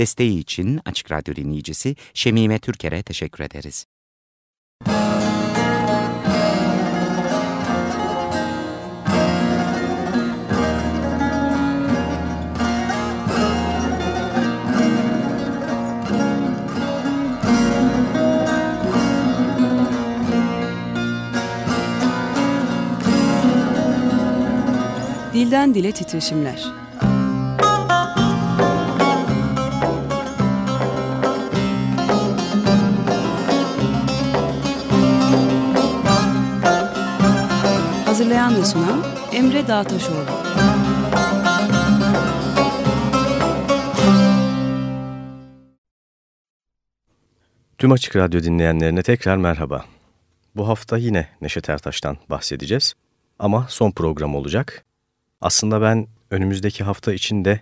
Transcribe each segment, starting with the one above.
Desteği için Açık Radyo dinleyicisi Şemime Türker'e teşekkür ederiz. Dilden Dile Titreşimler Hazırlayan ve sunan Emre Dağtaşoğlu Tüm Açık Radyo dinleyenlerine tekrar merhaba. Bu hafta yine Neşet Ertaş'tan bahsedeceğiz ama son program olacak. Aslında ben önümüzdeki hafta içinde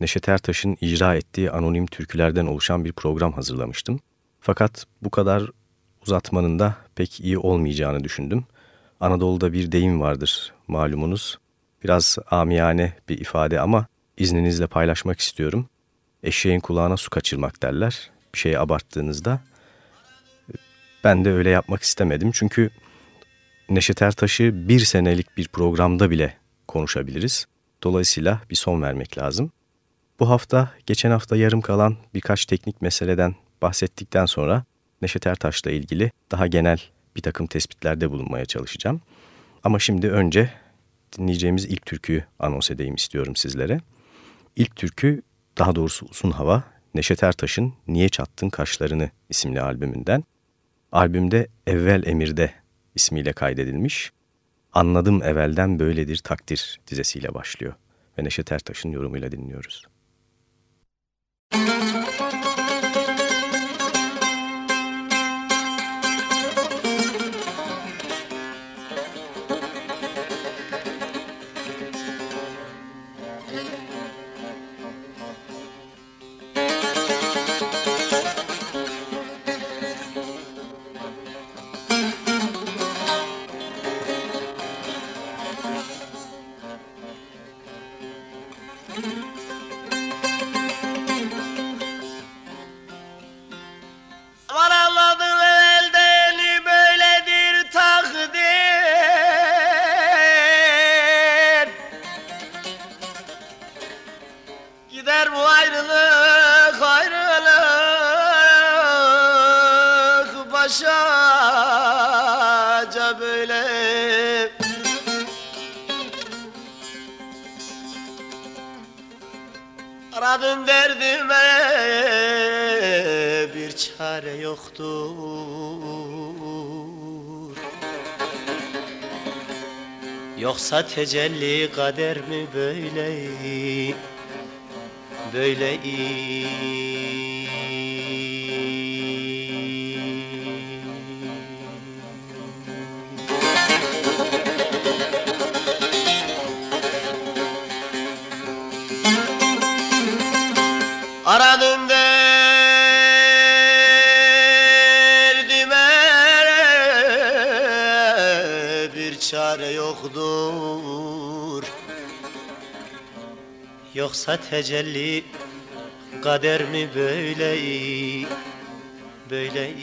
Neşet Ertaş'ın icra ettiği anonim türkülerden oluşan bir program hazırlamıştım. Fakat bu kadar uzatmanın da pek iyi olmayacağını düşündüm. Anadolu'da bir deyim vardır malumunuz. Biraz amiyane bir ifade ama izninizle paylaşmak istiyorum. Eşeğin kulağına su kaçırmak derler. Bir şeyi abarttığınızda. Ben de öyle yapmak istemedim çünkü Neşet Ertaş'ı bir senelik bir programda bile konuşabiliriz. Dolayısıyla bir son vermek lazım. Bu hafta geçen hafta yarım kalan birkaç teknik meseleden bahsettikten sonra Neşet Ertaş'la ilgili daha genel bir takım tespitlerde bulunmaya çalışacağım. Ama şimdi önce dinleyeceğimiz ilk türküyü anons edeyim istiyorum sizlere. İlk türkü daha doğrusu Uzun Hava Neşet Ertaş'ın Niye Çattın Kaşlarını isimli albümünden. Albümde Evvel Emir'de ismiyle kaydedilmiş. Anladım evvelden böyledir takdir dizesiyle başlıyor ve Neşet Ertaş'ın yorumuyla dinliyoruz. Yoksa tecelli kader mi böyle Böyle Aradım Yoksa tecelli kader mi böyle böyle çöllerinden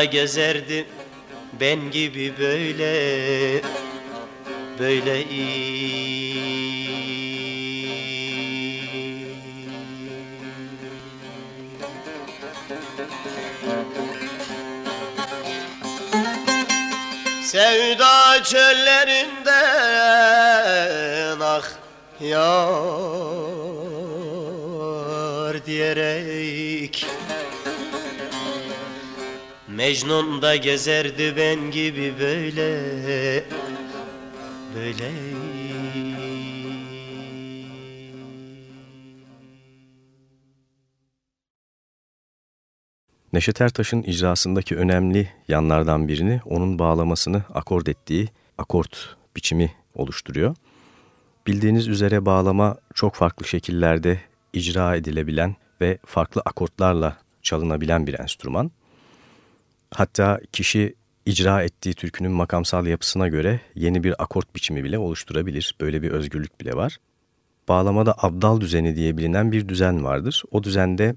Da gezerdi. Ben gibi böyle böyle Sevda çöllerinden ah yar diyerek Mecnun da gezerdi ben gibi böyle Böyle Neşet Ertaş'ın icrasındaki önemli yanlardan birini onun bağlamasını akord ettiği akort biçimi oluşturuyor. Bildiğiniz üzere bağlama çok farklı şekillerde icra edilebilen ve farklı akortlarla çalınabilen bir enstrüman. Hatta kişi icra ettiği türkünün makamsal yapısına göre yeni bir akort biçimi bile oluşturabilir. Böyle bir özgürlük bile var. Bağlamada abdal düzeni diye bilinen bir düzen vardır. O düzende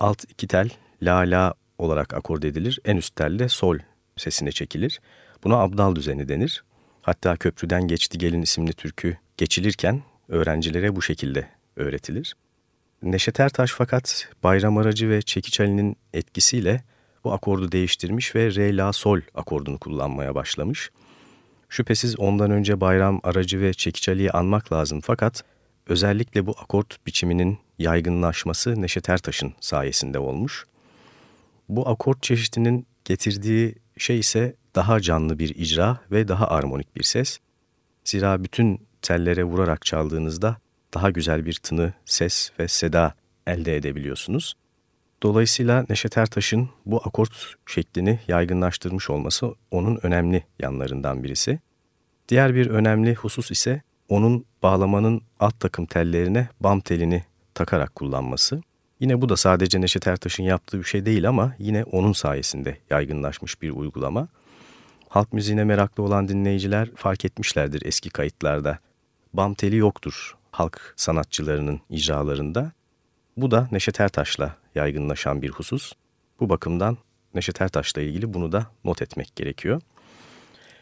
alt iki tel la la olarak akord edilir. En üst tel de sol sesine çekilir. Buna abdal düzeni denir. Hatta Köprüden Geçti Gelin isimli türkü geçilirken öğrencilere bu şekilde öğretilir. Neşet Ertaş fakat Bayram Aracı ve Çekiç Ali'nin etkisiyle bu akordu değiştirmiş ve re la sol akordunu kullanmaya başlamış. Şüphesiz ondan önce Bayram Aracı ve Çekiç Ali'yi anmak lazım fakat özellikle bu akort biçiminin yaygınlaşması Neşet Ertaş'ın sayesinde olmuş. Bu akort çeşidinin getirdiği şey ise daha canlı bir icra ve daha armonik bir ses. Zira bütün tellere vurarak çaldığınızda daha güzel bir tını, ses ve seda elde edebiliyorsunuz. Dolayısıyla Neşet Ertaş'ın bu akort şeklini yaygınlaştırmış olması onun önemli yanlarından birisi. Diğer bir önemli husus ise onun bağlamanın alt takım tellerine bam telini takarak kullanması. Yine bu da sadece Neşet Ertaş'ın yaptığı bir şey değil ama yine onun sayesinde yaygınlaşmış bir uygulama. Halk müziğine meraklı olan dinleyiciler fark etmişlerdir eski kayıtlarda. Bam teli yoktur halk sanatçılarının icralarında. Bu da Neşet Ertaş'la yaygınlaşan bir husus. Bu bakımdan Neşet Ertaş'la ilgili bunu da not etmek gerekiyor.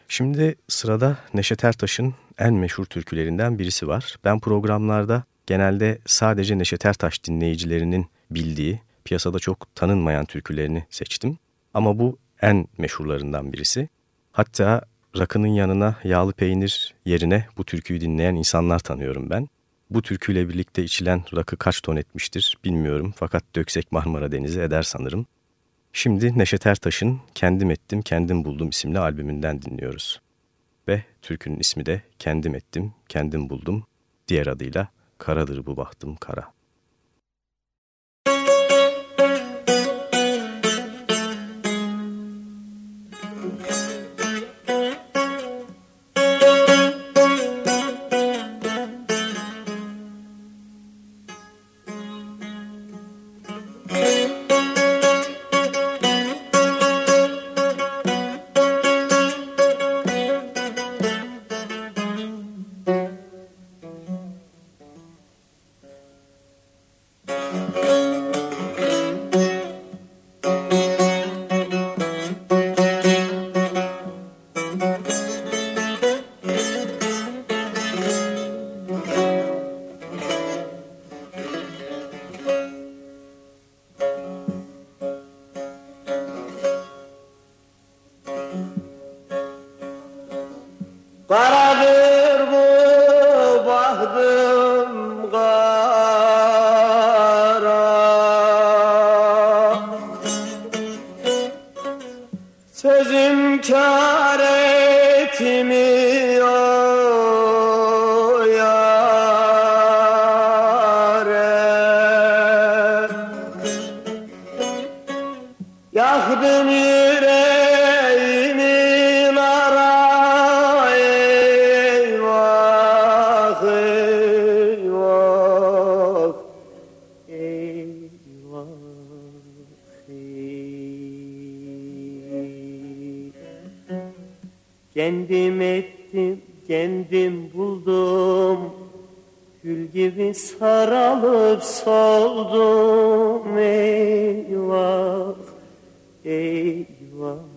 Şimdi sırada Neşet Ertaş'ın en meşhur türkülerinden birisi var. Ben programlarda genelde sadece Neşet Ertaş dinleyicilerinin bildiği, piyasada çok tanınmayan türkülerini seçtim. Ama bu en meşhurlarından birisi. Hatta rakının yanına yağlı peynir yerine bu türküyü dinleyen insanlar tanıyorum ben. Bu türküyle birlikte içilen rakı kaç ton etmiştir bilmiyorum fakat döksek Marmara Denizi eder sanırım. Şimdi Neşet Ertaş'ın Kendim Ettim Kendim Buldum isimli albümünden dinliyoruz. Ve türkünün ismi de Kendim Ettim Kendim Buldum diğer adıyla Karadır Bu Bahtım Kara. Kendim ettim, kendim buldum. Gül gibi saralıp soldum. Eyvah eyvah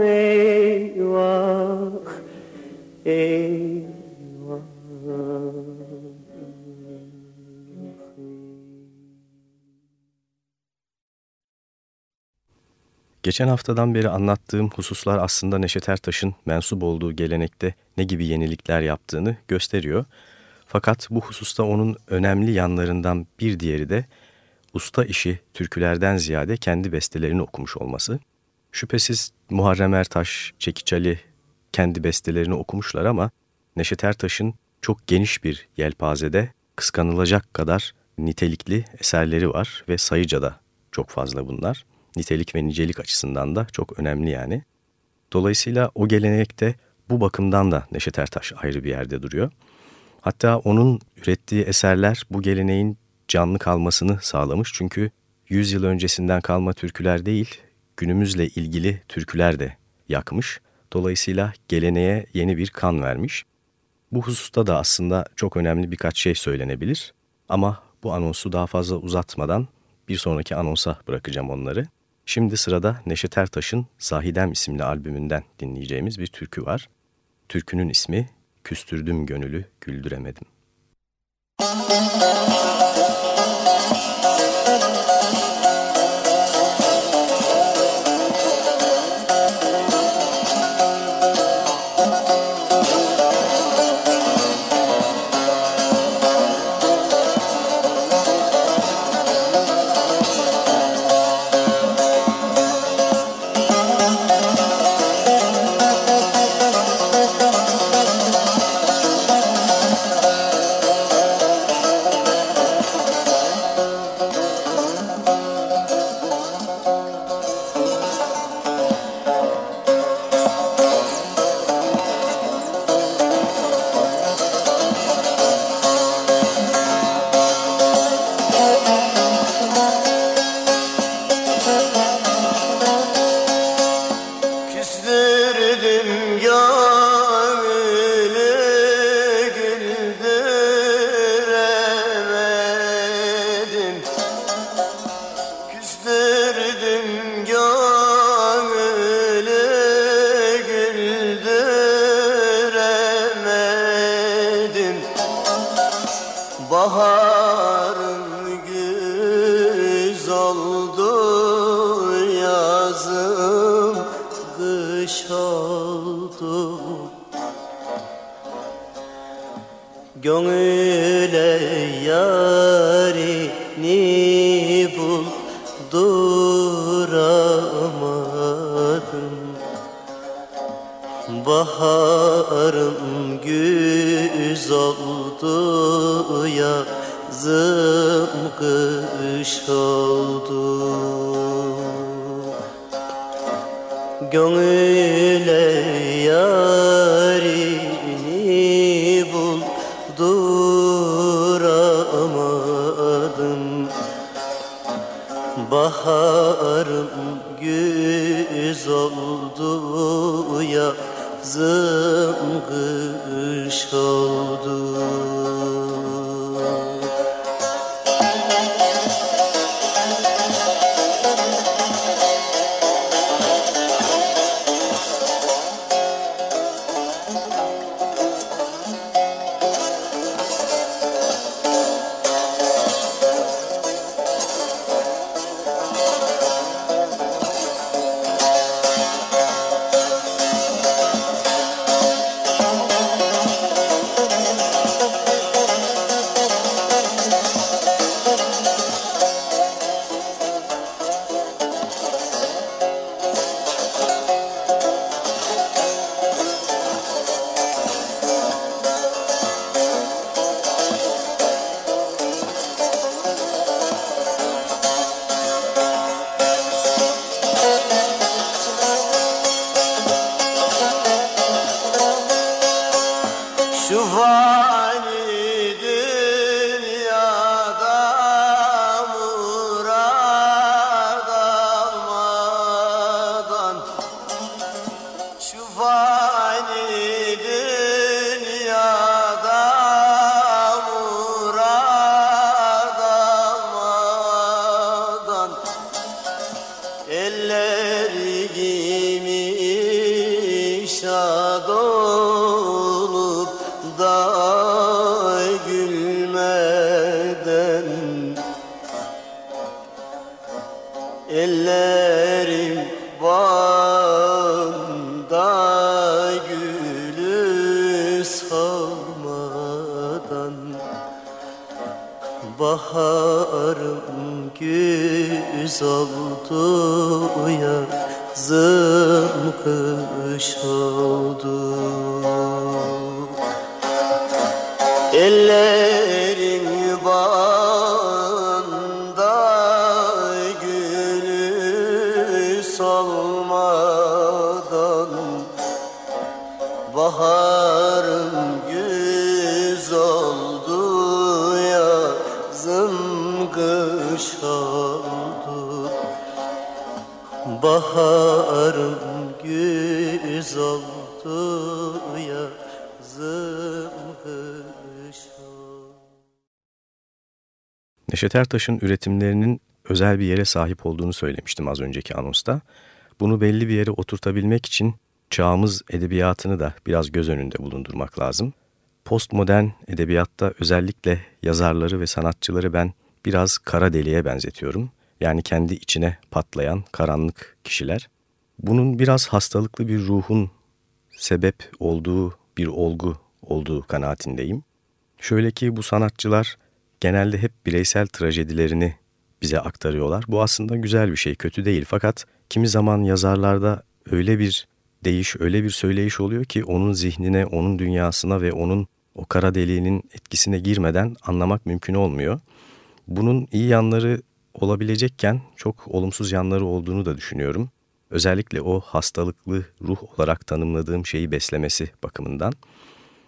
eyvah. Geçen haftadan beri anlattığım hususlar aslında Neşet Ertaş'ın mensup olduğu gelenekte ne gibi yenilikler yaptığını gösteriyor. Fakat bu hususta onun önemli yanlarından bir diğeri de usta işi türkülerden ziyade kendi bestelerini okumuş olması. Şüphesiz Muharrem Ertaş, Çekiç Ali kendi bestelerini okumuşlar ama Neşet Ertaş'ın çok geniş bir yelpazede kıskanılacak kadar nitelikli eserleri var ve sayıca da çok fazla bunlar. Nitelik ve nicelik açısından da çok önemli yani. Dolayısıyla o gelenekte bu bakımdan da Neşet Ertaş ayrı bir yerde duruyor. Hatta onun ürettiği eserler bu geleneğin canlı kalmasını sağlamış. Çünkü 100 yıl öncesinden kalma türküler değil, günümüzle ilgili türküler de yakmış. Dolayısıyla geleneğe yeni bir kan vermiş. Bu hususta da aslında çok önemli birkaç şey söylenebilir. Ama bu anonsu daha fazla uzatmadan bir sonraki anonsa bırakacağım onları. Şimdi sırada Neşet Ertaş'ın Zahidem isimli albümünden dinleyeceğimiz bir türkü var. Türkünün ismi Küstürdüm Gönülü Güldüremedim. Müzik Baharım güz oldu yazım Neşet Ertaş'ın üretimlerinin özel bir yere sahip olduğunu söylemiştim az önceki anonsta. Bunu belli bir yere oturtabilmek için çağımız edebiyatını da biraz göz önünde bulundurmak lazım. Postmodern edebiyatta özellikle yazarları ve sanatçıları ben biraz kara deliğe benzetiyorum. Yani kendi içine patlayan karanlık kişiler. Bunun biraz hastalıklı bir ruhun sebep olduğu bir olgu olduğu kanaatindeyim. Şöyle ki bu sanatçılar genelde hep bireysel trajedilerini bize aktarıyorlar. Bu aslında güzel bir şey, kötü değil. Fakat kimi zaman yazarlarda öyle bir değiş, öyle bir söyleyiş oluyor ki onun zihnine, onun dünyasına ve onun o kara deliğinin etkisine girmeden anlamak mümkün olmuyor. Bunun iyi yanları olabilecekken çok olumsuz yanları olduğunu da düşünüyorum. Özellikle o hastalıklı ruh olarak tanımladığım şeyi beslemesi bakımından.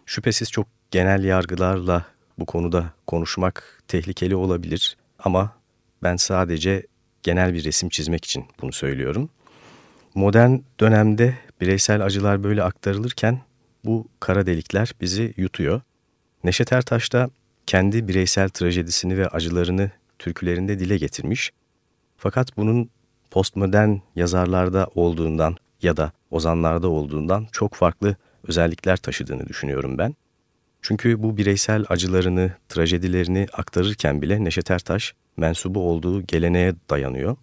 Şüphesiz çok genel yargılarla bu konuda konuşmak tehlikeli olabilir ama ben sadece genel bir resim çizmek için bunu söylüyorum. Modern dönemde bireysel acılar böyle aktarılırken bu kara delikler bizi yutuyor. Neşet Ertaş da kendi bireysel trajedisini ve acılarını türkülerinde dile getirmiş. Fakat bunun postmodern yazarlarda olduğundan ya da ozanlarda olduğundan çok farklı özellikler taşıdığını düşünüyorum ben. Çünkü bu bireysel acılarını, trajedilerini aktarırken bile Neşet Ertaş mensubu olduğu geleneğe dayanıyor.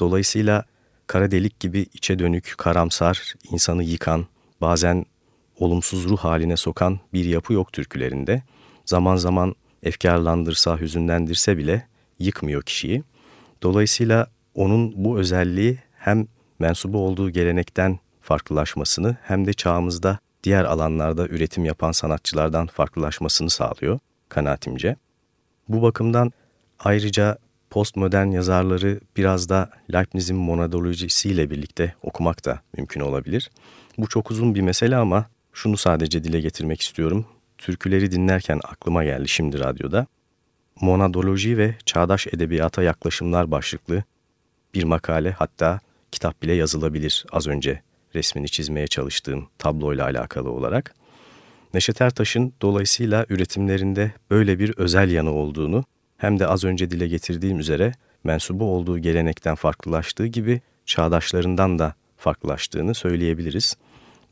Dolayısıyla kara delik gibi içe dönük, karamsar, insanı yıkan, bazen olumsuz ruh haline sokan bir yapı yok türkülerinde. Zaman zaman efkarlandırsa, hüzünlendirse bile yıkmıyor kişiyi. Dolayısıyla onun bu özelliği hem mensubu olduğu gelenekten farklılaşmasını hem de çağımızda diğer alanlarda üretim yapan sanatçılardan farklılaşmasını sağlıyor kanaatimce. Bu bakımdan ayrıca postmodern yazarları biraz da Leibniz'in monadolojisiyle birlikte okumak da mümkün olabilir. Bu çok uzun bir mesele ama şunu sadece dile getirmek istiyorum. Türküleri dinlerken aklıma geldi şimdi radyoda. Monadoloji ve Çağdaş Edebiyata Yaklaşımlar başlıklı bir makale hatta kitap bile yazılabilir az önce resmini çizmeye çalıştığım tabloyla alakalı olarak. Neşet Ertaş'ın dolayısıyla üretimlerinde böyle bir özel yanı olduğunu hem de az önce dile getirdiğim üzere mensubu olduğu gelenekten farklılaştığı gibi çağdaşlarından da farklılaştığını söyleyebiliriz.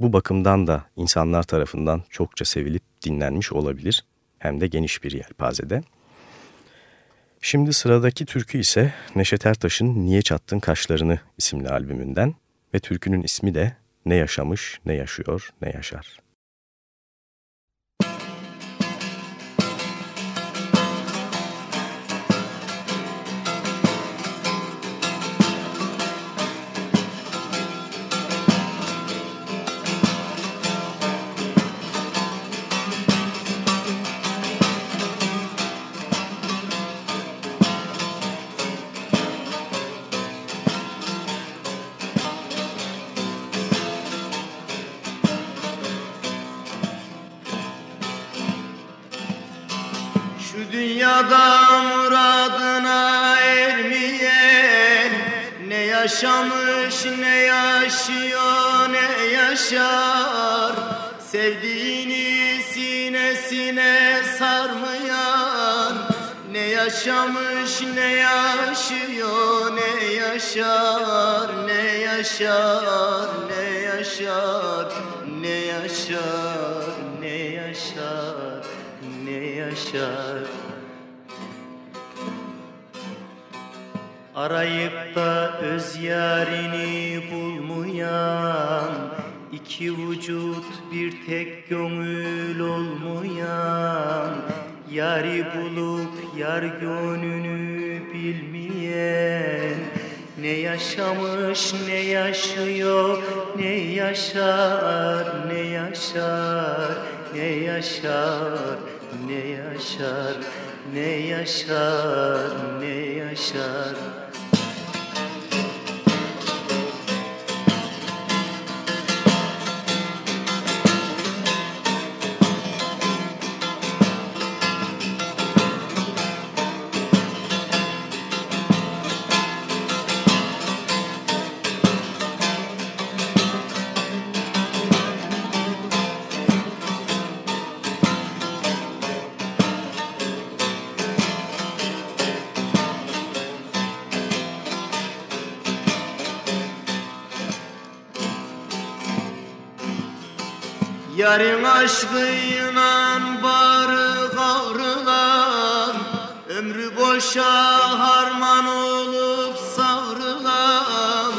Bu bakımdan da insanlar tarafından çokça sevilip dinlenmiş olabilir hem de geniş bir yelpazede. Şimdi sıradaki türkü ise Neşet Ertaş'ın Niye Çattın Kaşlarını isimli albümünden ve türkünün ismi de Ne Yaşamış, Ne Yaşıyor, Ne Yaşar. Yaşamış ne yaşıyor ne yaşar. Sevdiğini sinesine sarmayan. Ne yaşamış ne yaşıyor ne yaşar. Ne yaşar ne yaşar. Ne yaşar ne yaşar ne yaşar Arayıp da öz yarini bulmayan iki vücut bir tek gönül olmayan Yari bulup yar gönlünü bilmeyen Ne yaşamış ne yaşıyor ne yaşar ne yaşar ne yaşar ne yaşar ne yaşar ne yaşar Yarın aşkıyla barı kavrulan Ömrü boşa harman olup savrılan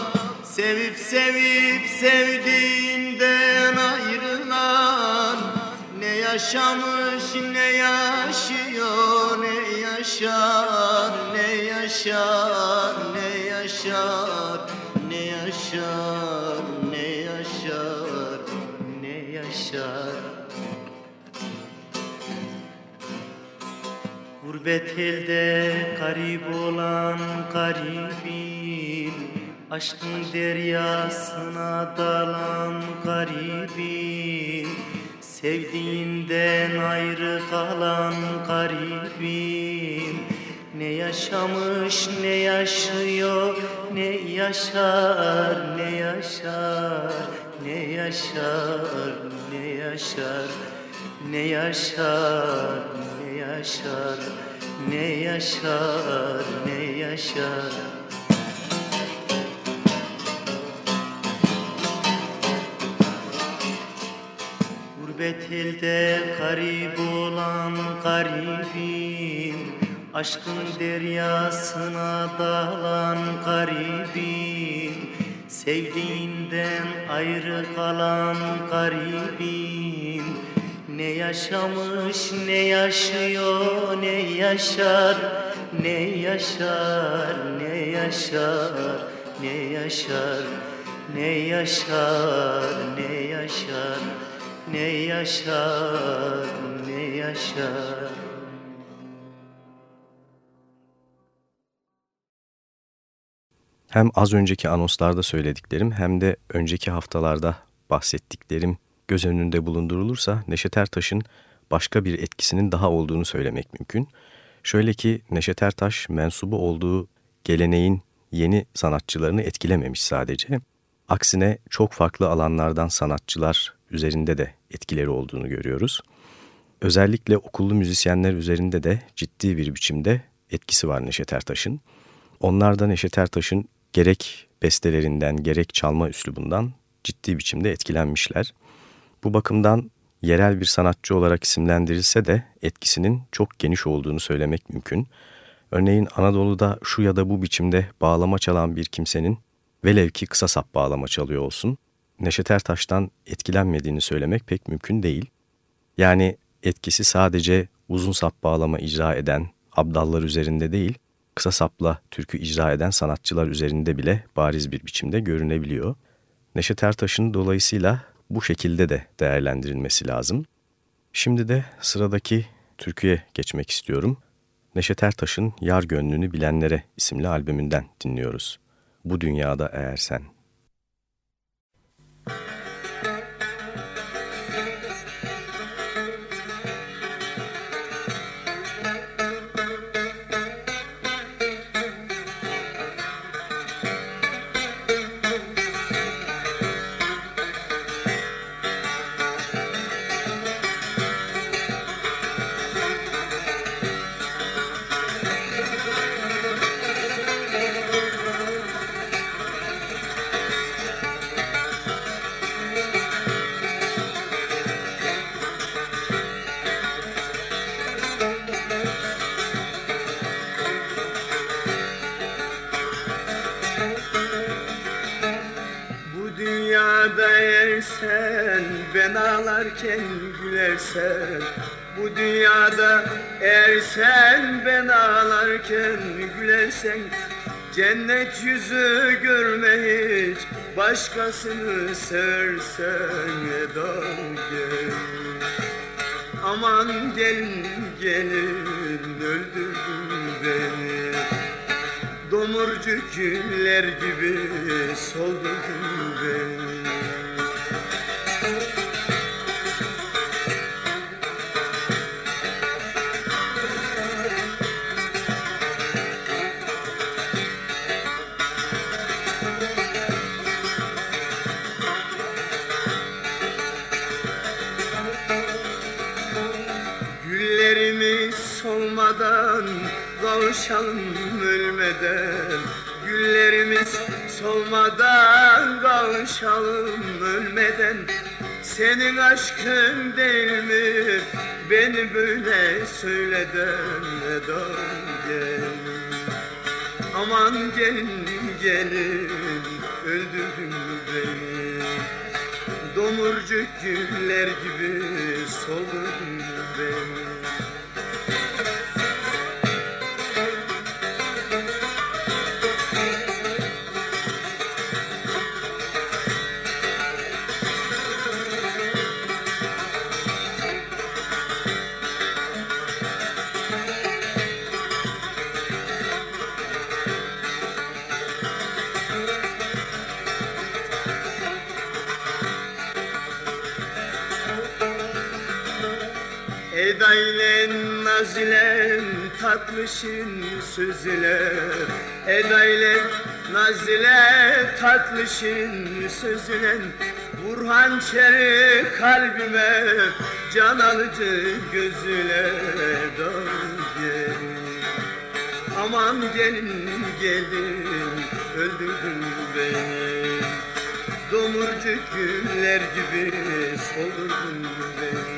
Sevip sevip sevdiğinden ayrılan Ne yaşamış ne yaşıyor ne yaşar Ne yaşar ne yaşar Gurbet elde garip olan garibim Aşkın deryasına dalan garibim Sevdiğinden ayrı kalan garibim Ne yaşamış ne yaşıyor ne yaşar ne yaşar ne yaşar ne yaşar ne yaşar ne yaşar ne yaşar ne yaşar? Gurbet elde garip olan garibim Aşkın deryasına dalan garibim Sevdiğinden ayrı kalan garibim Ne yaşamış ne yaşıyor ne yaşar? Ne yaşar ne yaşar? Ne yaşar ne yaşar ne yaşar? Ne yaşar ne yaşar? Hem az önceki anonslarda söylediklerim hem de önceki haftalarda bahsettiklerim göz önünde bulundurulursa Neşet Ertaş'ın başka bir etkisinin daha olduğunu söylemek mümkün. Şöyle ki Neşet Ertaş mensubu olduğu geleneğin yeni sanatçılarını etkilememiş sadece. Aksine çok farklı alanlardan sanatçılar üzerinde de etkileri olduğunu görüyoruz. Özellikle okullu müzisyenler üzerinde de ciddi bir biçimde etkisi var Neşet Ertaş'ın. Onlar da Neşet Ertaş'ın gerek bestelerinden gerek çalma üslubundan ciddi biçimde etkilenmişler. Bu bakımdan yerel bir sanatçı olarak isimlendirilse de etkisinin çok geniş olduğunu söylemek mümkün. Örneğin Anadolu'da şu ya da bu biçimde bağlama çalan bir kimsenin velev ki kısa sap bağlama çalıyor olsun, Neşet Ertaş'tan etkilenmediğini söylemek pek mümkün değil. Yani etkisi sadece uzun sap bağlama icra eden abdallar üzerinde değil, kısa sapla türkü icra eden sanatçılar üzerinde bile bariz bir biçimde görünebiliyor. Neşet Ertaş'ın dolayısıyla bu şekilde de değerlendirilmesi lazım. Şimdi de sıradaki türküye geçmek istiyorum. Neşet Ertaş'ın Yar Gönlünü Bilenlere isimli albümünden dinliyoruz. Bu dünyada eğer sen. Bu ben ağlarken gülersen Bu dünyada ersen ben ağlarken gülersen Cennet yüzü görme hiç başkasını seversen Eda gel Aman gelin gelin öldürdün beni. Domurcu güller gibi soldurdun beni kavuşalım ölmeden Güllerimiz solmadan kavuşalım ölmeden. Senin aşkın değil mi? Beni böyle söyleden neden gelin Aman gelin gelin öldürdün beni? Domurcuk güller gibi soldun beni naz ile tatlışın sözüyle Eda ile naz ile tatlışın sözüyle Vur hançeri kalbime can alıcı Dön gelin Aman gelin gelin öldürdün beni. Domurcuk güller gibi soldurdun beni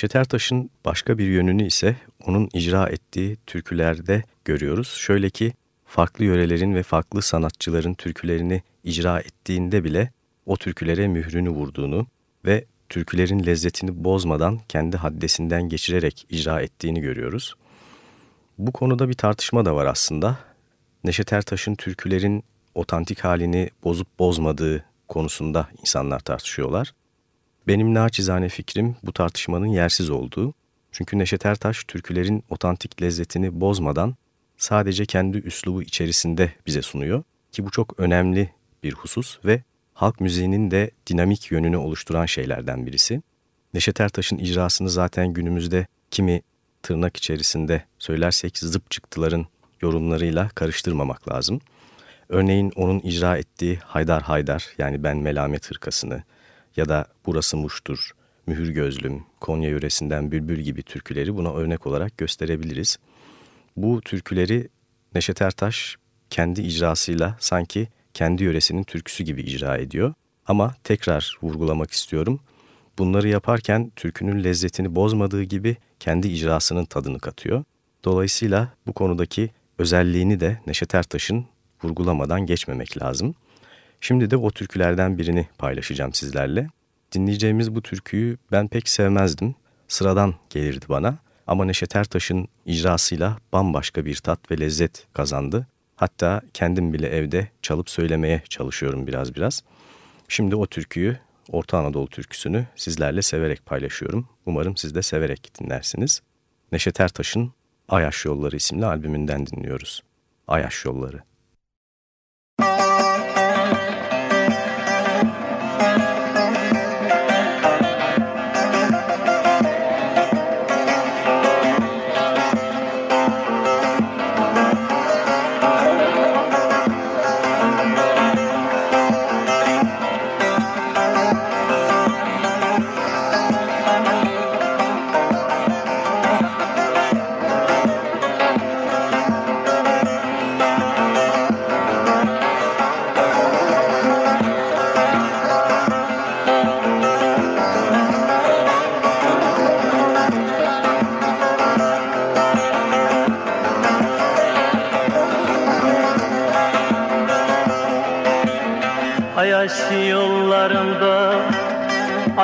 Neşet Ertaş'ın başka bir yönünü ise onun icra ettiği türkülerde görüyoruz. Şöyle ki farklı yörelerin ve farklı sanatçıların türkülerini icra ettiğinde bile o türkülere mührünü vurduğunu ve türkülerin lezzetini bozmadan kendi haddesinden geçirerek icra ettiğini görüyoruz. Bu konuda bir tartışma da var aslında. Neşet Ertaş'ın türkülerin otantik halini bozup bozmadığı konusunda insanlar tartışıyorlar. Benim naçizane fikrim bu tartışmanın yersiz olduğu. Çünkü Neşet Ertaş türkülerin otantik lezzetini bozmadan sadece kendi üslubu içerisinde bize sunuyor. Ki bu çok önemli bir husus ve halk müziğinin de dinamik yönünü oluşturan şeylerden birisi. Neşet Ertaş'ın icrasını zaten günümüzde kimi tırnak içerisinde söylersek zıp çıktıların yorumlarıyla karıştırmamak lazım. Örneğin onun icra ettiği Haydar Haydar yani Ben Melamet Hırkasını ya da Burası Muş'tur, Mühür Gözlüm, Konya yöresinden Bülbül gibi türküleri buna örnek olarak gösterebiliriz. Bu türküleri Neşet Ertaş kendi icrasıyla sanki kendi yöresinin türküsü gibi icra ediyor. Ama tekrar vurgulamak istiyorum. Bunları yaparken türkünün lezzetini bozmadığı gibi kendi icrasının tadını katıyor. Dolayısıyla bu konudaki özelliğini de Neşet Ertaş'ın vurgulamadan geçmemek lazım. Şimdi de o türkülerden birini paylaşacağım sizlerle. Dinleyeceğimiz bu türküyü ben pek sevmezdim. Sıradan gelirdi bana ama Neşet Ertaş'ın icrasıyla bambaşka bir tat ve lezzet kazandı. Hatta kendim bile evde çalıp söylemeye çalışıyorum biraz biraz. Şimdi o türküyü, Orta Anadolu türküsünü sizlerle severek paylaşıyorum. Umarım siz de severek dinlersiniz. Neşet Ertaş'ın Ayaş Yolları isimli albümünden dinliyoruz. Ayaş Yolları.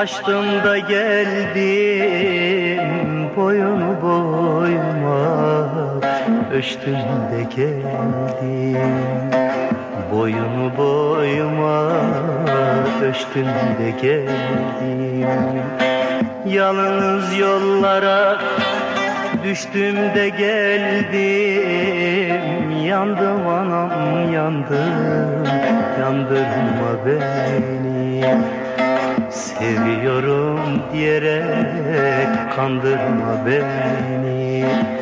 Açtım da geldim Boyunu boyuma. Ölçtüm de geldim Boyunu boyuma. Ölçtüm de geldim Yalnız yollara. Düştüm de geldim Yandım anam yandım. Yandırma beni Seviyorum diyerek kandırma beni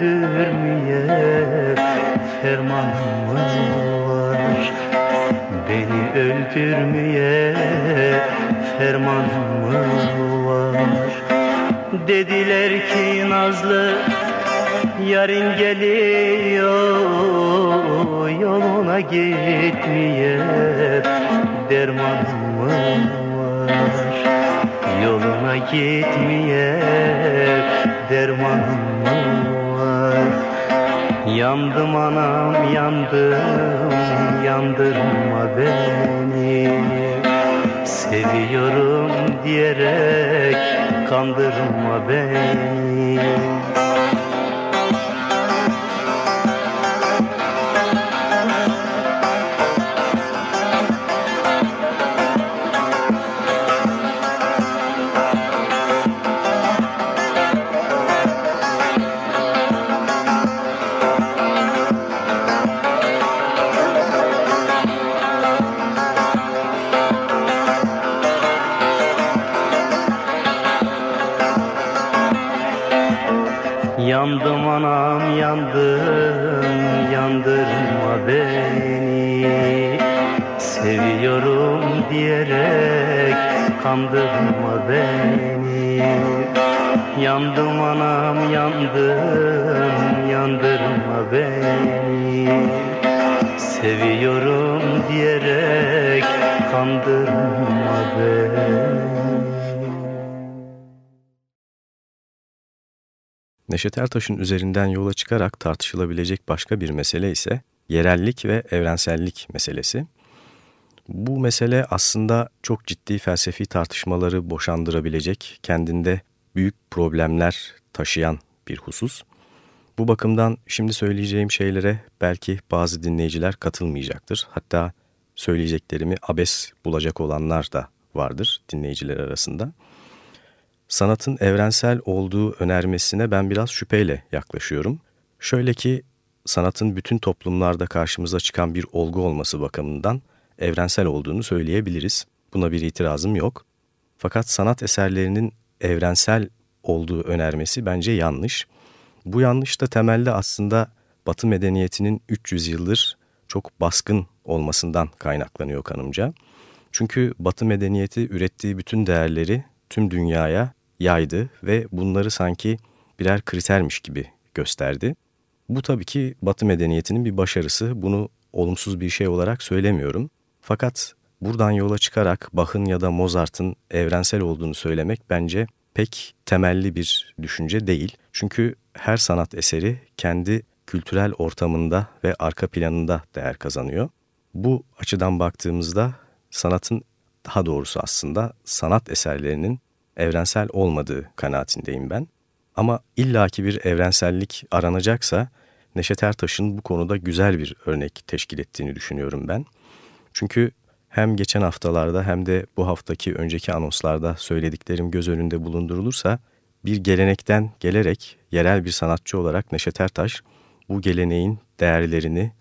öldürmeye fermanım var. Beni öldürmeye fermanım mı var. Dediler ki Nazlı yarın geliyor Yoluna gitmeye dermanım var. Yoluna gitmeye dermanım Yandım anam yandım yandırma beni. Seviyorum diyerek kandırma beni kandırma beni. Yandım anam yandım. Yandırma beni. Seviyorum diyerek kandırma beni. Neşet Ertaş'ın üzerinden yola çıkarak tartışılabilecek başka bir mesele ise yerellik ve evrensellik meselesi. Bu mesele aslında çok ciddi felsefi tartışmaları boşandırabilecek, kendinde büyük problemler taşıyan bir husus. Bu bakımdan şimdi söyleyeceğim şeylere belki bazı dinleyiciler katılmayacaktır. Hatta söyleyeceklerimi abes bulacak olanlar da vardır dinleyiciler arasında sanatın evrensel olduğu önermesine ben biraz şüpheyle yaklaşıyorum. Şöyle ki sanatın bütün toplumlarda karşımıza çıkan bir olgu olması bakımından evrensel olduğunu söyleyebiliriz. Buna bir itirazım yok. Fakat sanat eserlerinin evrensel olduğu önermesi bence yanlış. Bu yanlış da temelde aslında Batı medeniyetinin 300 yıldır çok baskın olmasından kaynaklanıyor kanımca. Çünkü Batı medeniyeti ürettiği bütün değerleri tüm dünyaya yaydı ve bunları sanki birer kritermiş gibi gösterdi. Bu tabii ki Batı medeniyetinin bir başarısı. Bunu olumsuz bir şey olarak söylemiyorum. Fakat buradan yola çıkarak Bach'ın ya da Mozart'ın evrensel olduğunu söylemek bence pek temelli bir düşünce değil. Çünkü her sanat eseri kendi kültürel ortamında ve arka planında değer kazanıyor. Bu açıdan baktığımızda sanatın daha doğrusu aslında sanat eserlerinin evrensel olmadığı kanaatindeyim ben. Ama illaki bir evrensellik aranacaksa Neşet Ertaş'ın bu konuda güzel bir örnek teşkil ettiğini düşünüyorum ben. Çünkü hem geçen haftalarda hem de bu haftaki önceki anonslarda söylediklerim göz önünde bulundurulursa bir gelenekten gelerek yerel bir sanatçı olarak Neşet Ertaş bu geleneğin değerlerini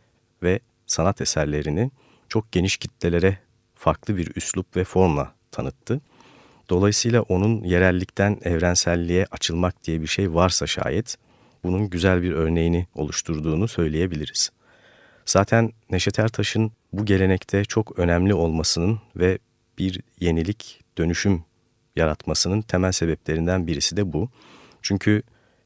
ve sanat eserlerini çok geniş kitlelere farklı bir üslup ve formla tanıttı. Dolayısıyla onun yerellikten evrenselliğe açılmak diye bir şey varsa şayet bunun güzel bir örneğini oluşturduğunu söyleyebiliriz. Zaten Neşet Ertaş'ın bu gelenekte çok önemli olmasının ve bir yenilik, dönüşüm yaratmasının temel sebeplerinden birisi de bu. Çünkü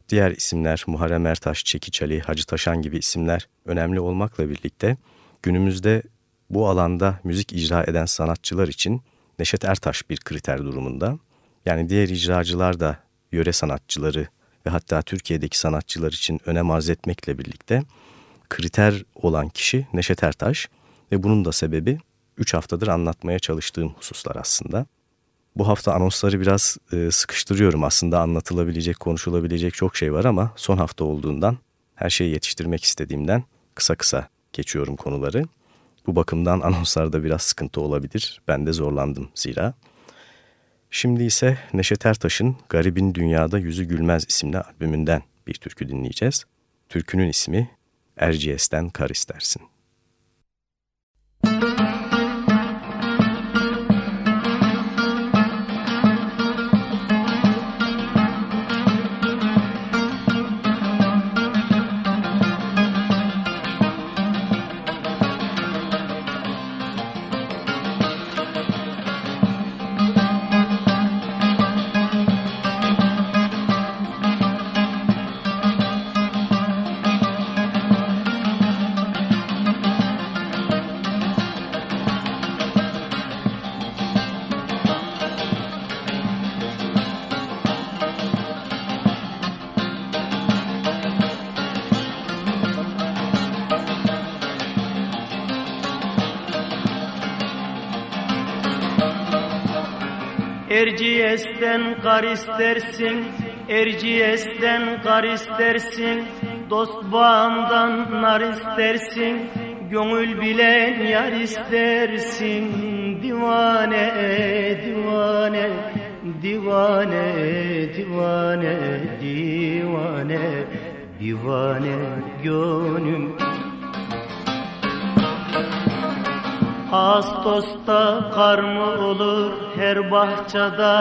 diğer isimler Muharrem Ertaş, Çekiç Ali, Hacı Taşan gibi isimler önemli olmakla birlikte günümüzde bu alanda müzik icra eden sanatçılar için Neşet Ertaş bir kriter durumunda. Yani diğer icracılar da yöre sanatçıları ve hatta Türkiye'deki sanatçılar için önem arz etmekle birlikte kriter olan kişi Neşet Ertaş ve bunun da sebebi 3 haftadır anlatmaya çalıştığım hususlar aslında. Bu hafta anonsları biraz e, sıkıştırıyorum aslında anlatılabilecek, konuşulabilecek çok şey var ama son hafta olduğundan her şeyi yetiştirmek istediğimden kısa kısa geçiyorum konuları. Bu bakımdan anonslarda biraz sıkıntı olabilir. Ben de zorlandım zira. Şimdi ise Neşet Ertaş'ın Garibin Dünyada Yüzü Gülmez isimli albümünden bir türkü dinleyeceğiz. Türkünün ismi Erciyes'ten Kar İstersin. Müzik kar istersin Erciyes'ten kar istersin Dost bağından nar istersin Gönül bilen yar istersin. Divane, divane, divane, divane, divane, divane gönlüm Ağustos'ta kar mı olur, her bahçede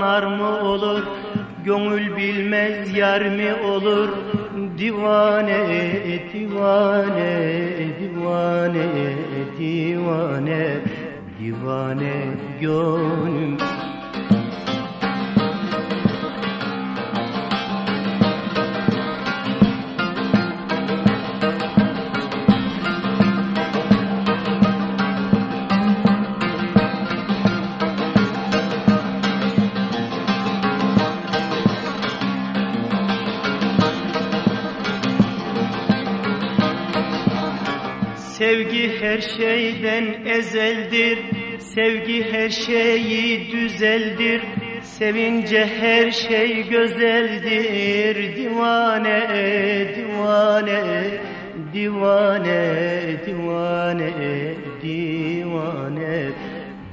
nar mı olur? Gönül bilmez yar mi olur? Divane, divane, divane, divane, divane gönlüm. Sevgi her şeyden ezeldir. Sevgi her şeyi düzeldir. Sevince her şey güzeldir. Divane, divane, divane, divane, divane,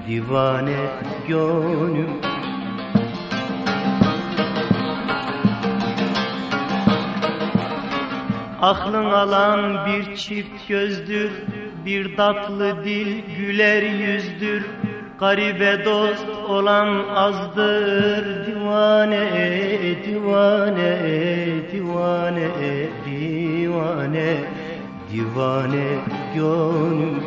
divane gönlüm Aklın alan bir çift gözdür Bir tatlı dil güler yüzdür. Garibe dost olan azdır Divane, divane, divane, divane Divane gönlüm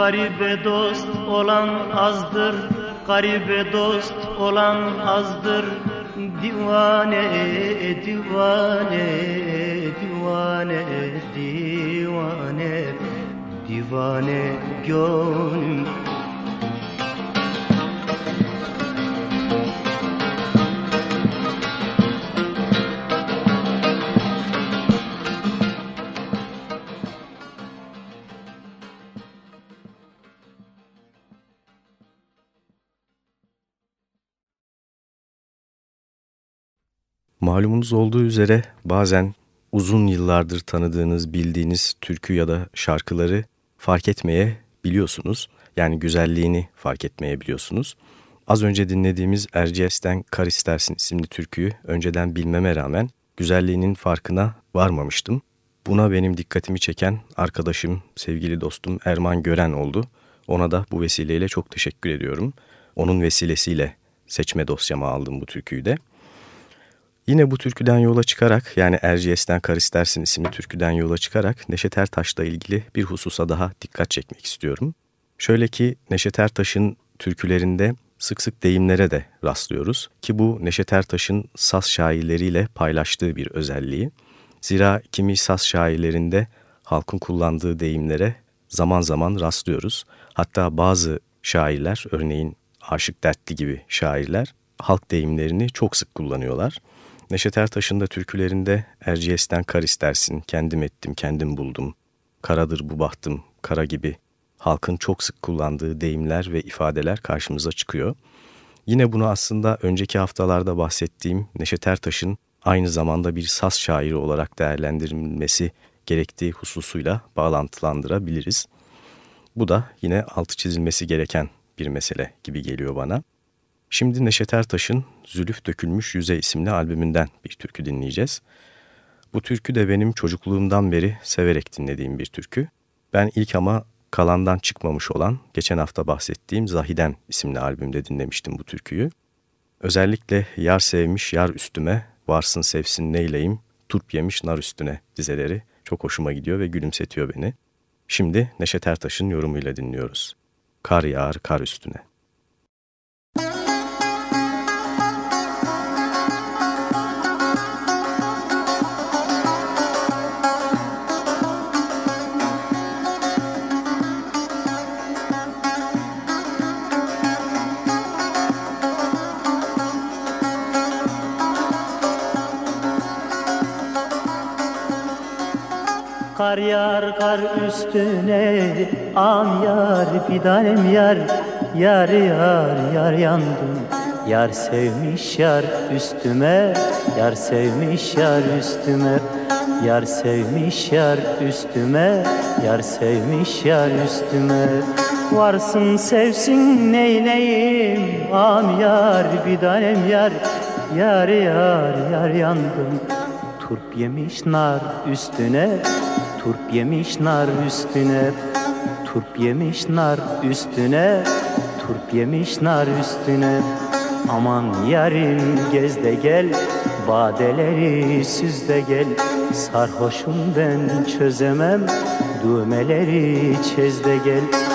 Garibe dost olan azdır Garibe dost olan azdır. Divane, divane, divane, divane Divane gönlüm Malumunuz olduğu üzere bazen uzun yıllardır tanıdığınız, bildiğiniz türkü ya da şarkıları fark etmeye biliyorsunuz. Yani güzelliğini fark etmeye biliyorsunuz. Az önce dinlediğimiz Erciyes'ten Kar İstersin isimli türküyü önceden bilmeme rağmen güzelliğinin farkına varmamıştım. Buna benim dikkatimi çeken arkadaşım, sevgili dostum Erman Gören oldu. Ona da bu vesileyle çok teşekkür ediyorum. Onun vesilesiyle seçme dosyama aldım bu türküyü de. Yine bu türküden yola çıkarak yani Erciyes'ten Kar İstersin isimli türküden yola çıkarak Neşet Ertaş'la ilgili bir hususa daha dikkat çekmek istiyorum. Şöyle ki Neşet Ertaş'ın türkülerinde sık sık deyimlere de rastlıyoruz ki bu Neşet Ertaş'ın saz şairleriyle paylaştığı bir özelliği. Zira kimi saz şairlerinde halkın kullandığı deyimlere zaman zaman rastlıyoruz. Hatta bazı şairler örneğin Aşık Dertli gibi şairler halk deyimlerini çok sık kullanıyorlar. Neşet Ertaş'ın da türkülerinde Erciyes'ten kar istersin, kendim ettim, kendim buldum, karadır bu bahtım, kara gibi halkın çok sık kullandığı deyimler ve ifadeler karşımıza çıkıyor. Yine bunu aslında önceki haftalarda bahsettiğim Neşet Ertaş'ın aynı zamanda bir saz şairi olarak değerlendirilmesi gerektiği hususuyla bağlantılandırabiliriz. Bu da yine altı çizilmesi gereken bir mesele gibi geliyor bana. Şimdi Neşet Ertaş'ın Zülüf Dökülmüş Yüze isimli albümünden bir türkü dinleyeceğiz. Bu türkü de benim çocukluğumdan beri severek dinlediğim bir türkü. Ben ilk ama kalandan çıkmamış olan geçen hafta bahsettiğim Zahiden isimli albümde dinlemiştim bu türküyü. Özellikle yar sevmiş yar üstüme, varsın sevsin neyleyim, turp yemiş nar üstüne dizeleri çok hoşuma gidiyor ve gülümsetiyor beni. Şimdi Neşet Ertaş'ın yorumuyla dinliyoruz. Kar yağar kar üstüne. Kar yar kar üstüne am yar fidanem yar Yar yar yar yandım. Yar sevmiş yar üstüme Yar sevmiş yar üstüme Yar sevmiş yar üstüme Yar sevmiş yar üstüme. Varsın sevsin neyleyim Am yar fidanem yar Yar yar yar yandım. Turp yemiş nar üstüne Turp yemiş nar üstüne Turp yemiş nar üstüne Turp yemiş nar üstüne. Aman yarim gez de gel Badeleri süz de gel. Sarhoşum ben çözemem Düğmeleri çez de gel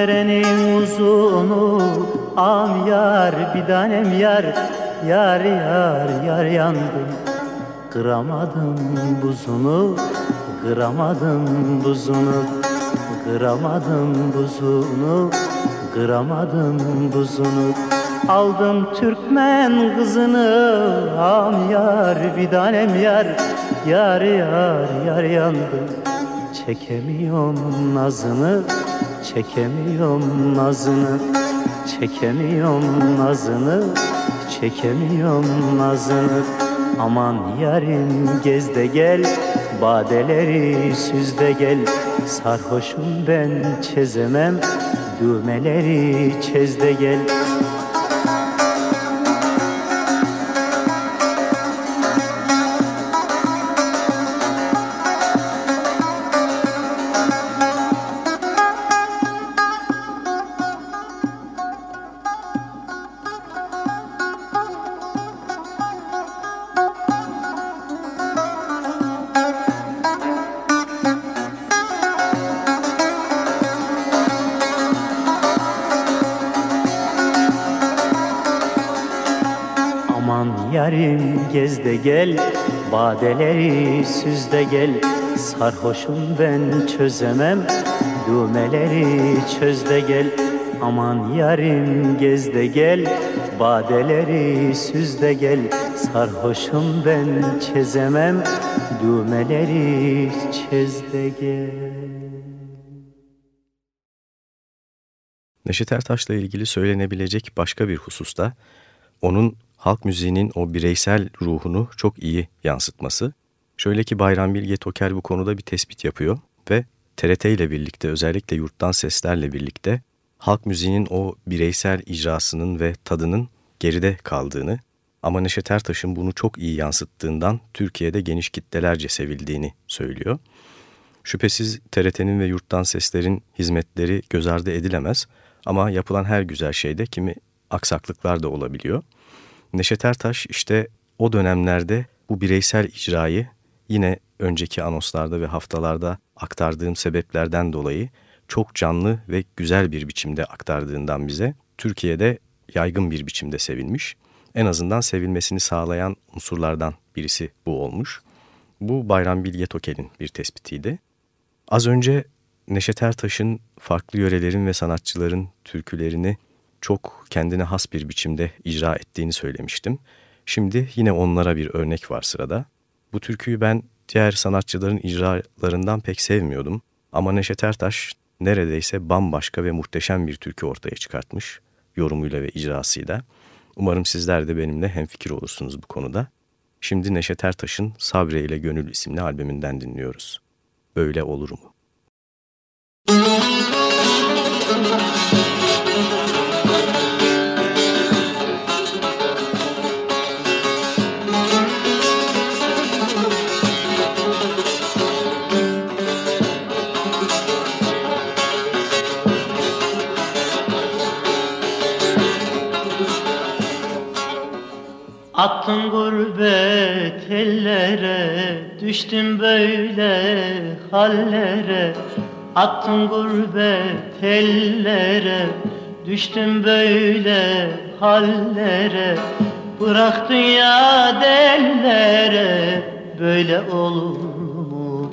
derenin uzunu am yar bir tanem yar Yar yar yar yandım. Kıramadım buzunu Kıramadım buzunu Kıramadım buzunu Kıramadım buzunu. Aldım Türkmen kızını Am yar bir tanem yar Yar yar yar yandım. Çekemiyorum nazını Çekemiyorum nazını Çekemiyorum nazını Çekemiyorum nazını. Aman yarim gez de gel Badeleri süz de gel. Sarhoşum ben çezemem Düğmeleri çez de gel gel Badeleri süz de gel. Sarhoşum ben çözemem Düğmeleri çöz de gel. Aman yarim gez de gel Badeleri süz de gel. Sarhoşum ben çözemem Düğmeleri çöz de gel. Neşet Ertaş'la ilgili söylenebilecek başka bir hususta onun halk müziğinin o bireysel ruhunu çok iyi yansıtması. Şöyle ki Bayram Bilge Toker bu konuda bir tespit yapıyor ve TRT ile birlikte özellikle yurttan seslerle birlikte halk müziğinin o bireysel icrasının ve tadının geride kaldığını ama Neşet Ertaş'ın bunu çok iyi yansıttığından Türkiye'de geniş kitlelerce sevildiğini söylüyor. Şüphesiz TRT'nin ve yurttan seslerin hizmetleri göz ardı edilemez ama yapılan her güzel şeyde kimi aksaklıklar da olabiliyor. Neşet Ertaş işte o dönemlerde bu bireysel icrayı yine önceki anonslarda ve haftalarda aktardığım sebeplerden dolayı çok canlı ve güzel bir biçimde aktardığından bize Türkiye'de yaygın bir biçimde sevilmiş. En azından sevilmesini sağlayan unsurlardan birisi bu olmuş. Bu Bayram Bilge Tokel'in bir tespitiydi. Az önce Neşet Ertaş'ın farklı yörelerin ve sanatçıların türkülerini çok kendine has bir biçimde icra ettiğini söylemiştim. Şimdi yine onlara bir örnek var sırada. Bu türküyü ben diğer sanatçıların icralarından pek sevmiyordum. Ama Neşet Ertaş neredeyse bambaşka ve muhteşem bir türkü ortaya çıkartmış yorumuyla ve icrasıyla. Umarım sizler de benimle hemfikir olursunuz bu konuda. Şimdi Neşet Ertaş'ın Sabre ile Gönül isimli albümünden dinliyoruz. Böyle olur mu? Attın gurbet ellere Düştüm böyle hallere Attın gurbet ellere Düştüm böyle hallere Bıraktın ya dellere Böyle olur mu?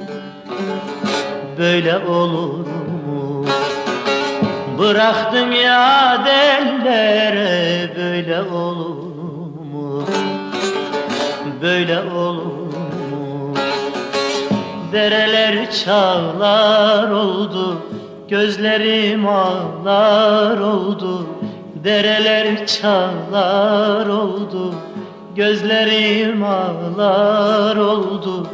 Böyle olur mu? Bıraktım ya dellere Böyle olur? Böyle olur mu? Dereler çağlar oldu Gözlerim ağlar oldu Dereler çağlar oldu Gözlerim ağlar oldu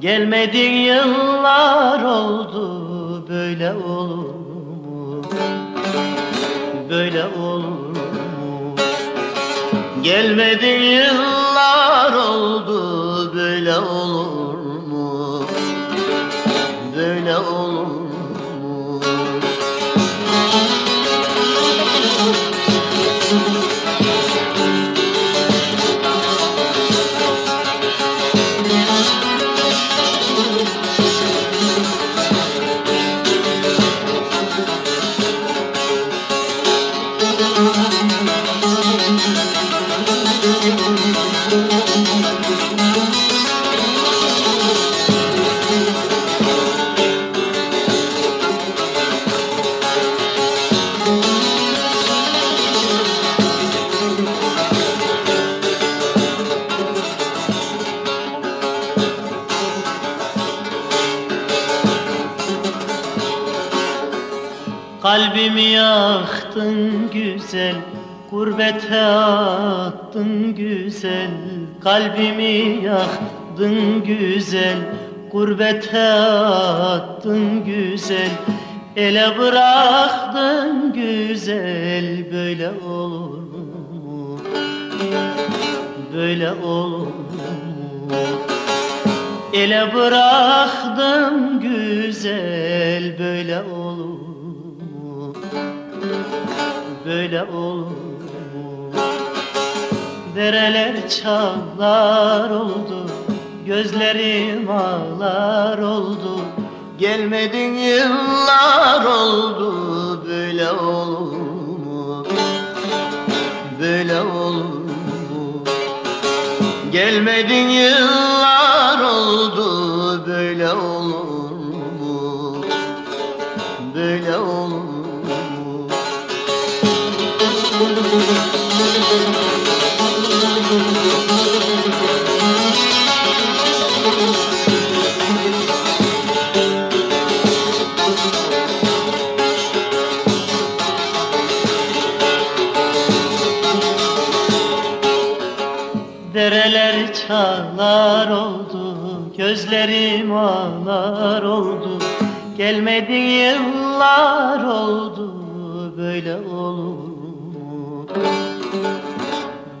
Gelmedin yıllar oldu Böyle olur mu? Böyle olur? Gelmedin yıllar oldu Böyle olur Kalbimi yaktın güzel Gurbete attın güzel Kalbimi yaktın güzel Gurbete attın güzel Ele bıraktın güzel Böyle olur mu? Böyle olur mu? Ele bıraktım güzel Böyle olur Böyle olur mu? Dereler çağlar oldu Gözlerim ağlar oldu Gelmedin yıllar oldu Böyle olur? Böyle olur? Gelmedin yıllar oldu Böyle olur çağlar oldu Gözlerim ağlar oldu Gelmedin yıllar oldu Böyle olur mu?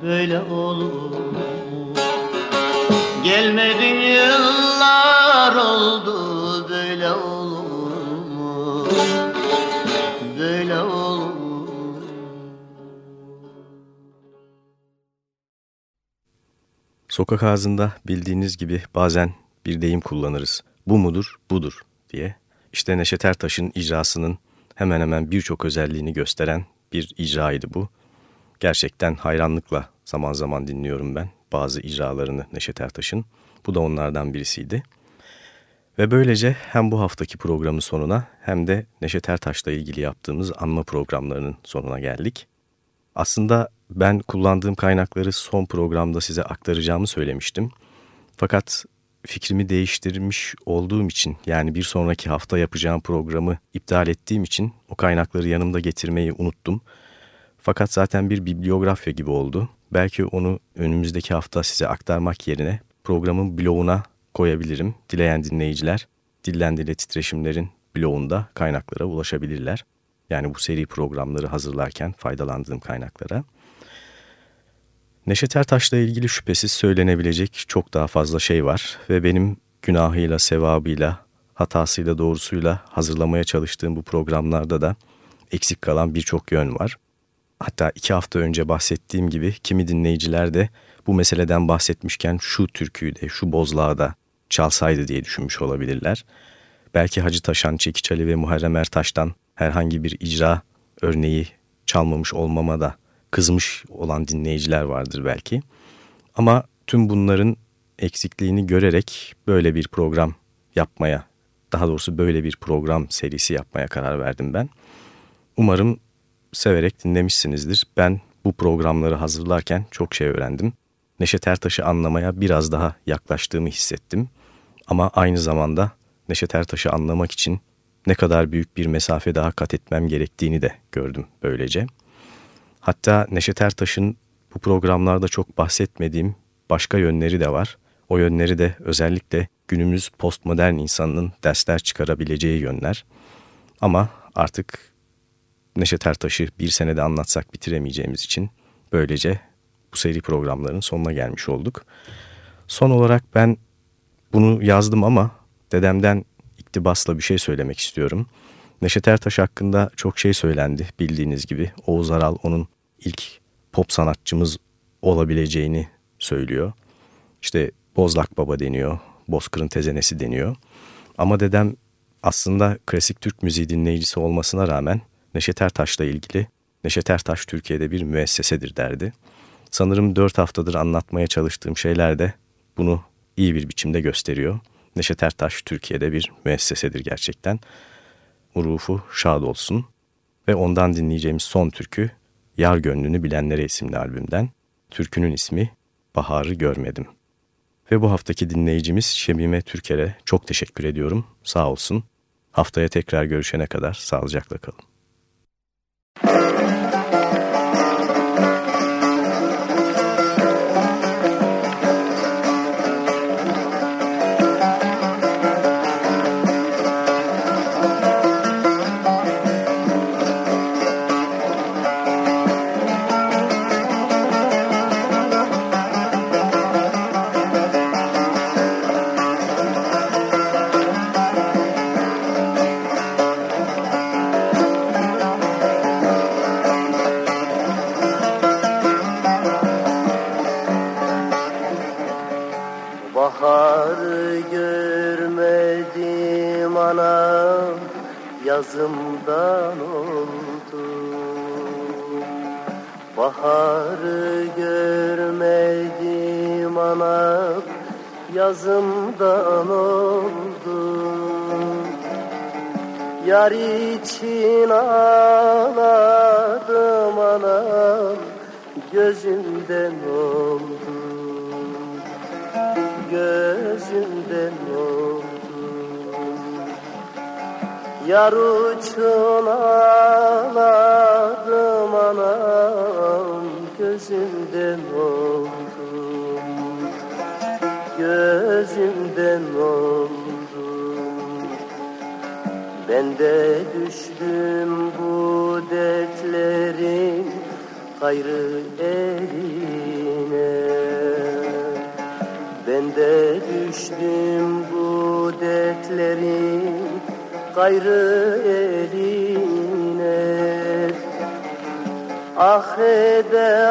Böyle olur mu? Gelmedin yıllar oldu Böyle olur mu? Sokak ağzında bildiğiniz gibi bazen bir deyim kullanırız. Bu mudur, budur diye. İşte Neşet Ertaş'ın icrasının hemen hemen birçok özelliğini gösteren bir icraydı bu. Gerçekten hayranlıkla zaman zaman dinliyorum ben bazı icralarını Neşet Ertaş'ın. Bu da onlardan birisiydi. Ve böylece hem bu haftaki programın sonuna hem de Neşet Ertaş'la ilgili yaptığımız anma programlarının sonuna geldik. Aslında ben kullandığım kaynakları son programda size aktaracağımı söylemiştim. Fakat fikrimi değiştirmiş olduğum için yani bir sonraki hafta yapacağım programı iptal ettiğim için o kaynakları yanımda getirmeyi unuttum. Fakat zaten bir bibliografya gibi oldu. Belki onu önümüzdeki hafta size aktarmak yerine programın bloğuna koyabilirim. Dileyen dinleyiciler Dilden Dile Titreşimlerin bloğunda kaynaklara ulaşabilirler. Yani bu seri programları hazırlarken faydalandığım kaynaklara. Neşet Ertaş'la ilgili şüphesiz söylenebilecek çok daha fazla şey var ve benim günahıyla, sevabıyla, hatasıyla, doğrusuyla hazırlamaya çalıştığım bu programlarda da eksik kalan birçok yön var. Hatta iki hafta önce bahsettiğim gibi kimi dinleyiciler de bu meseleden bahsetmişken şu türküyü de, şu bozlağı da çalsaydı diye düşünmüş olabilirler. belki Hacı Taşan, Çekiç Ali ve Muharrem Ertaş'tan herhangi bir icra örneği çalmamış olmama da kızmış olan dinleyiciler vardır belki. Ama tüm bunların eksikliğini görerek böyle bir program yapmaya, daha doğrusu böyle bir program serisi yapmaya karar verdim ben. Umarım severek dinlemişsinizdir. Ben bu programları hazırlarken çok şey öğrendim. Neşet Ertaş'ı anlamaya biraz daha yaklaştığımı hissettim. Ama aynı zamanda Neşet Ertaş'ı anlamak için ne kadar büyük bir mesafe daha kat etmem gerektiğini de gördüm böylece. Hatta Neşet Ertaş'ın bu programlarda çok bahsetmediğim başka yönleri de var. O yönleri de özellikle günümüz postmodern insanının dersler çıkarabileceği yönler. Ama artık Neşet Ertaş'ı bir senede anlatsak bitiremeyeceğimiz için böylece bu seri programların sonuna gelmiş olduk. Son olarak ben bunu yazdım ama dedemden iktibasla bir şey söylemek istiyorum. Neşet Ertaş hakkında çok şey söylendi bildiğiniz gibi. Oğuz Aral onun ilk pop sanatçımız olabileceğini söylüyor. İşte Bozlak Baba deniyor, Bozkır'ın tezenesi deniyor. Ama dedem aslında klasik Türk müziği dinleyicisi olmasına rağmen Neşet Ertaş'la ilgili Neşet Ertaş Türkiye'de bir müessesedir derdi. Sanırım dört haftadır anlatmaya çalıştığım şeyler de bunu iyi bir biçimde gösteriyor. Neşet Ertaş Türkiye'de bir müessesedir gerçekten. Urufu şad olsun. Ve ondan dinleyeceğimiz son türkü Yar Gönlünü Bilenlere isimli albümden. Türkünün ismi Baharı Görmedim. Ve bu haftaki dinleyicimiz Şemime Türker'e çok teşekkür ediyorum. Sağ olsun. Haftaya tekrar görüşene kadar sağlıcakla kalın. Yazımdan oldu. Yar için ağladım anam gözümden oldu. Gözümden oldu. Yar uçun ağladım Ben de düştüm bu dertlerin Gayrı eline Ben de düştüm bu dertlerin gayrı eline Ah ede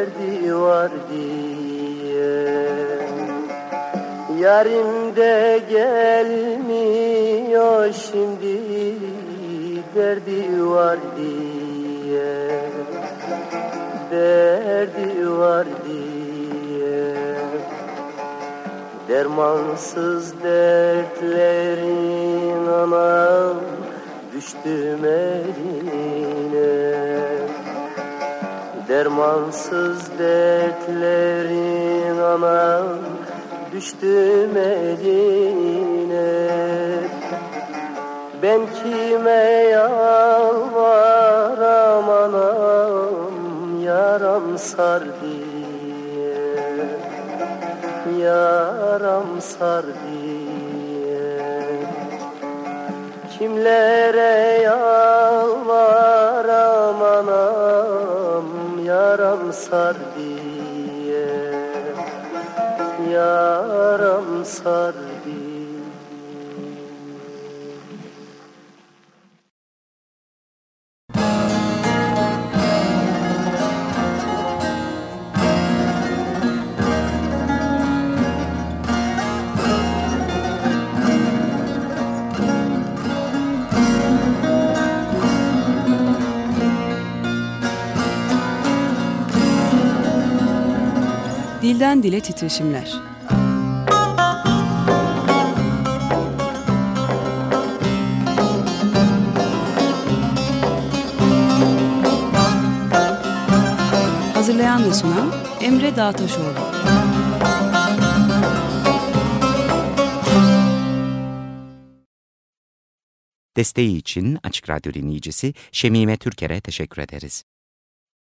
Derdi var diye. Yarim de gelmiyor şimdi derdi var diye. Derdi var diye. Dermansız dertlerin anam düştüm eline Dermansız dertlerin anam düştüm eline Ben kime yalvaram anam yaram sar diye Yaram sar diye. Kimlere yalvaram yaram sar diye Yaram sar diye Dilden dile titreşimler. Hazırlayan ve sunan Emre Dağtaşoğlu. Desteği için Açık Radyo dinleyicisi Şemime Türker'e teşekkür ederiz.